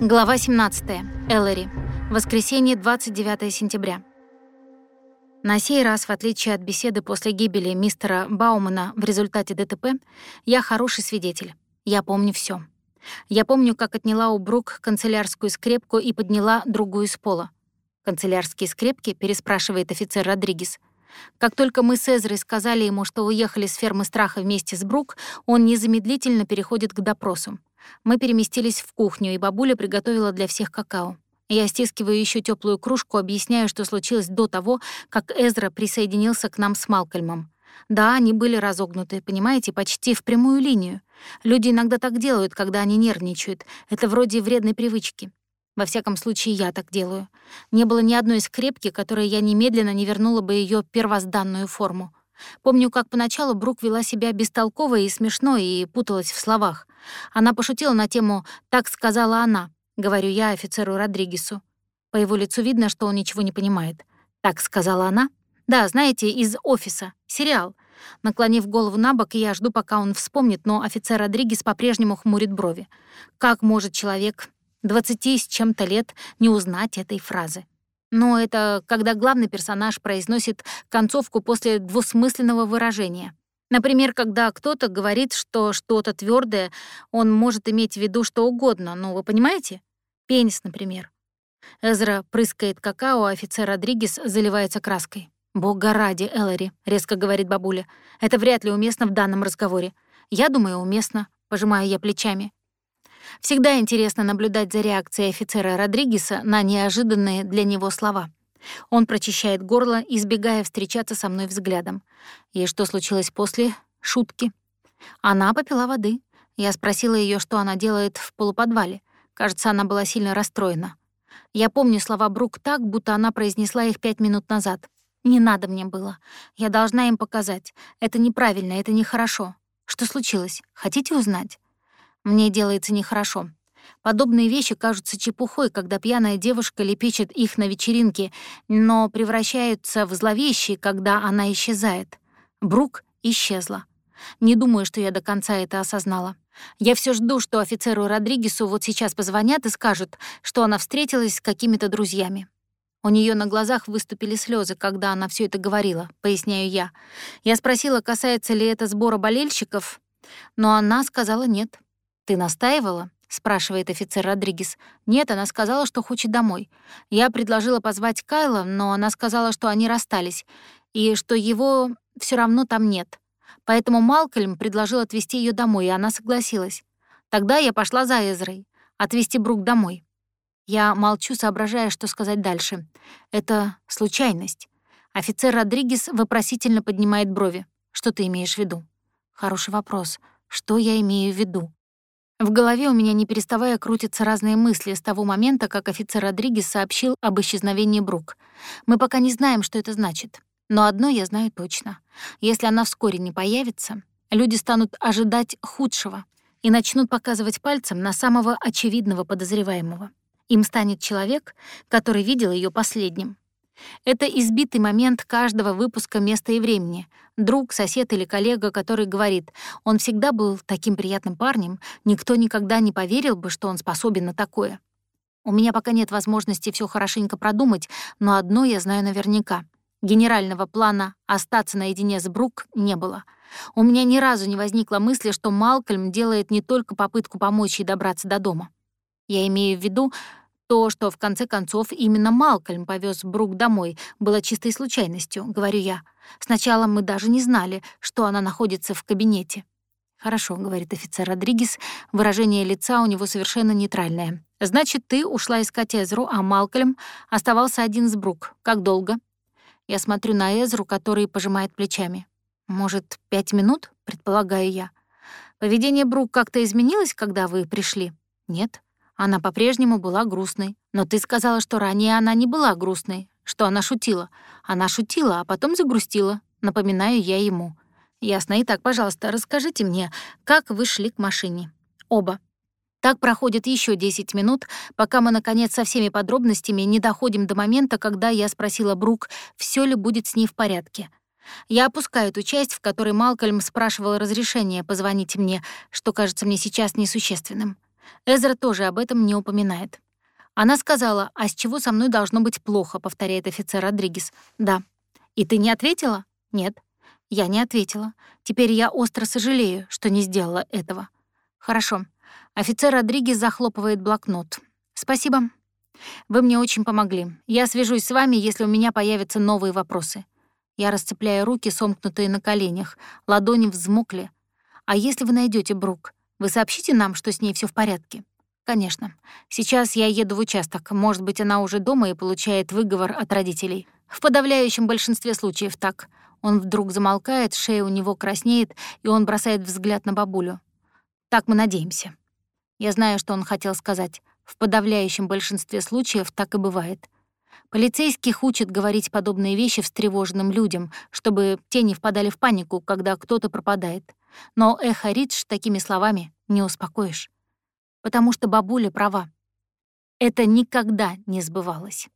Глава 17. Эллари. Воскресенье, 29 сентября. На сей раз, в отличие от беседы после гибели мистера Баумана в результате ДТП, я хороший свидетель. Я помню все. Я помню, как отняла у Брук канцелярскую скрепку и подняла другую с пола. «Канцелярские скрепки?» — переспрашивает офицер Родригес. Как только мы с Эзрой сказали ему, что уехали с фермы страха вместе с Брук, он незамедлительно переходит к допросу. Мы переместились в кухню, и бабуля приготовила для всех какао. Я стискиваю еще теплую кружку, объясняю, что случилось до того, как Эзра присоединился к нам с Малкольмом. Да, они были разогнуты, понимаете, почти в прямую линию. Люди иногда так делают, когда они нервничают. Это вроде вредной привычки. Во всяком случае, я так делаю. Не было ни одной скрепки, которой я немедленно не вернула бы ее первозданную форму. Помню, как поначалу Брук вела себя бестолково и смешно и путалась в словах. Она пошутила на тему «так сказала она», — говорю я офицеру Родригесу. По его лицу видно, что он ничего не понимает. «Так сказала она?» «Да, знаете, из «Офиса». Сериал». Наклонив голову на бок, я жду, пока он вспомнит, но офицер Родригес по-прежнему хмурит брови. Как может человек двадцати с чем-то лет не узнать этой фразы? Но это когда главный персонаж произносит концовку после двусмысленного выражения. Например, когда кто-то говорит, что что-то твердое, он может иметь в виду что угодно, ну, вы понимаете? Пенис, например. Эзра прыскает какао, а офицер Родригес заливается краской. «Бога ради, Эллари», — резко говорит бабуля. «Это вряд ли уместно в данном разговоре. Я думаю, уместно», — пожимаю я плечами. Всегда интересно наблюдать за реакцией офицера Родригеса на неожиданные для него слова. Он прочищает горло, избегая встречаться со мной взглядом. И что случилось после шутки? Она попила воды. Я спросила ее, что она делает в полуподвале. Кажется, она была сильно расстроена. Я помню слова Брук так, будто она произнесла их пять минут назад. «Не надо мне было. Я должна им показать. Это неправильно, это нехорошо. Что случилось? Хотите узнать?» Мне делается нехорошо. Подобные вещи кажутся чепухой, когда пьяная девушка лепечет их на вечеринке, но превращаются в зловещие, когда она исчезает. Брук исчезла. Не думаю, что я до конца это осознала. Я все жду, что офицеру Родригесу вот сейчас позвонят и скажут, что она встретилась с какими-то друзьями. У нее на глазах выступили слезы, когда она все это говорила, поясняю я. Я спросила, касается ли это сбора болельщиков, но она сказала нет. «Ты настаивала?» — спрашивает офицер Родригес. «Нет, она сказала, что хочет домой. Я предложила позвать Кайла, но она сказала, что они расстались, и что его все равно там нет. Поэтому Малкольм предложил отвезти ее домой, и она согласилась. Тогда я пошла за Эзрой, отвезти Брук домой. Я молчу, соображая, что сказать дальше. Это случайность. Офицер Родригес вопросительно поднимает брови. Что ты имеешь в виду? Хороший вопрос. Что я имею в виду? В голове у меня не переставая крутятся разные мысли с того момента, как офицер Родригес сообщил об исчезновении Брук. Мы пока не знаем, что это значит. Но одно я знаю точно. Если она вскоре не появится, люди станут ожидать худшего и начнут показывать пальцем на самого очевидного подозреваемого. Им станет человек, который видел ее последним. Это избитый момент каждого выпуска места и времени. Друг, сосед или коллега, который говорит, он всегда был таким приятным парнем, никто никогда не поверил бы, что он способен на такое. У меня пока нет возможности все хорошенько продумать, но одно я знаю наверняка. Генерального плана остаться наедине с Брук не было. У меня ни разу не возникло мысли, что Малкольм делает не только попытку помочь ей добраться до дома. Я имею в виду, то, что в конце концов именно Малкольм повез Брук домой, было чистой случайностью, говорю я. Сначала мы даже не знали, что она находится в кабинете. «Хорошо», — говорит офицер Родригес, выражение лица у него совершенно нейтральное. «Значит, ты ушла искать Эзру, а Малкольм оставался один с Брук. Как долго?» Я смотрю на Эзру, который пожимает плечами. «Может, пять минут?» — предполагаю я. «Поведение Брук как-то изменилось, когда вы пришли?» «Нет». Она по-прежнему была грустной. Но ты сказала, что ранее она не была грустной, что она шутила. Она шутила, а потом загрустила. Напоминаю я ему. Ясно. Итак, пожалуйста, расскажите мне, как вы шли к машине? Оба. Так проходит еще 10 минут, пока мы, наконец, со всеми подробностями не доходим до момента, когда я спросила Брук, все ли будет с ней в порядке. Я опускаю ту часть, в которой Малкольм спрашивал разрешение позвонить мне, что кажется мне сейчас несущественным. Эзра тоже об этом не упоминает. Она сказала, «А с чего со мной должно быть плохо?» — повторяет офицер Родригес. «Да». «И ты не ответила?» «Нет». Я не ответила. Теперь я остро сожалею, что не сделала этого. Хорошо. Офицер Родригес захлопывает блокнот. Спасибо. Вы мне очень помогли. Я свяжусь с вами, если у меня появятся новые вопросы. Я расцепляю руки, сомкнутые на коленях. Ладони взмокли. А если вы найдете Брук, вы сообщите нам, что с ней все в порядке? Конечно. Сейчас я еду в участок. Может быть, она уже дома и получает выговор от родителей. В подавляющем большинстве случаев так. Он вдруг замолкает, шея у него краснеет, и он бросает взгляд на бабулю. Так мы надеемся. Я знаю, что он хотел сказать. В подавляющем большинстве случаев так и бывает. Полицейских учат говорить подобные вещи встревоженным людям, чтобы те не впадали в панику, когда кто-то пропадает. Но эхо Ридж такими словами не успокоишь. Потому что бабуля права. Это никогда не сбывалось.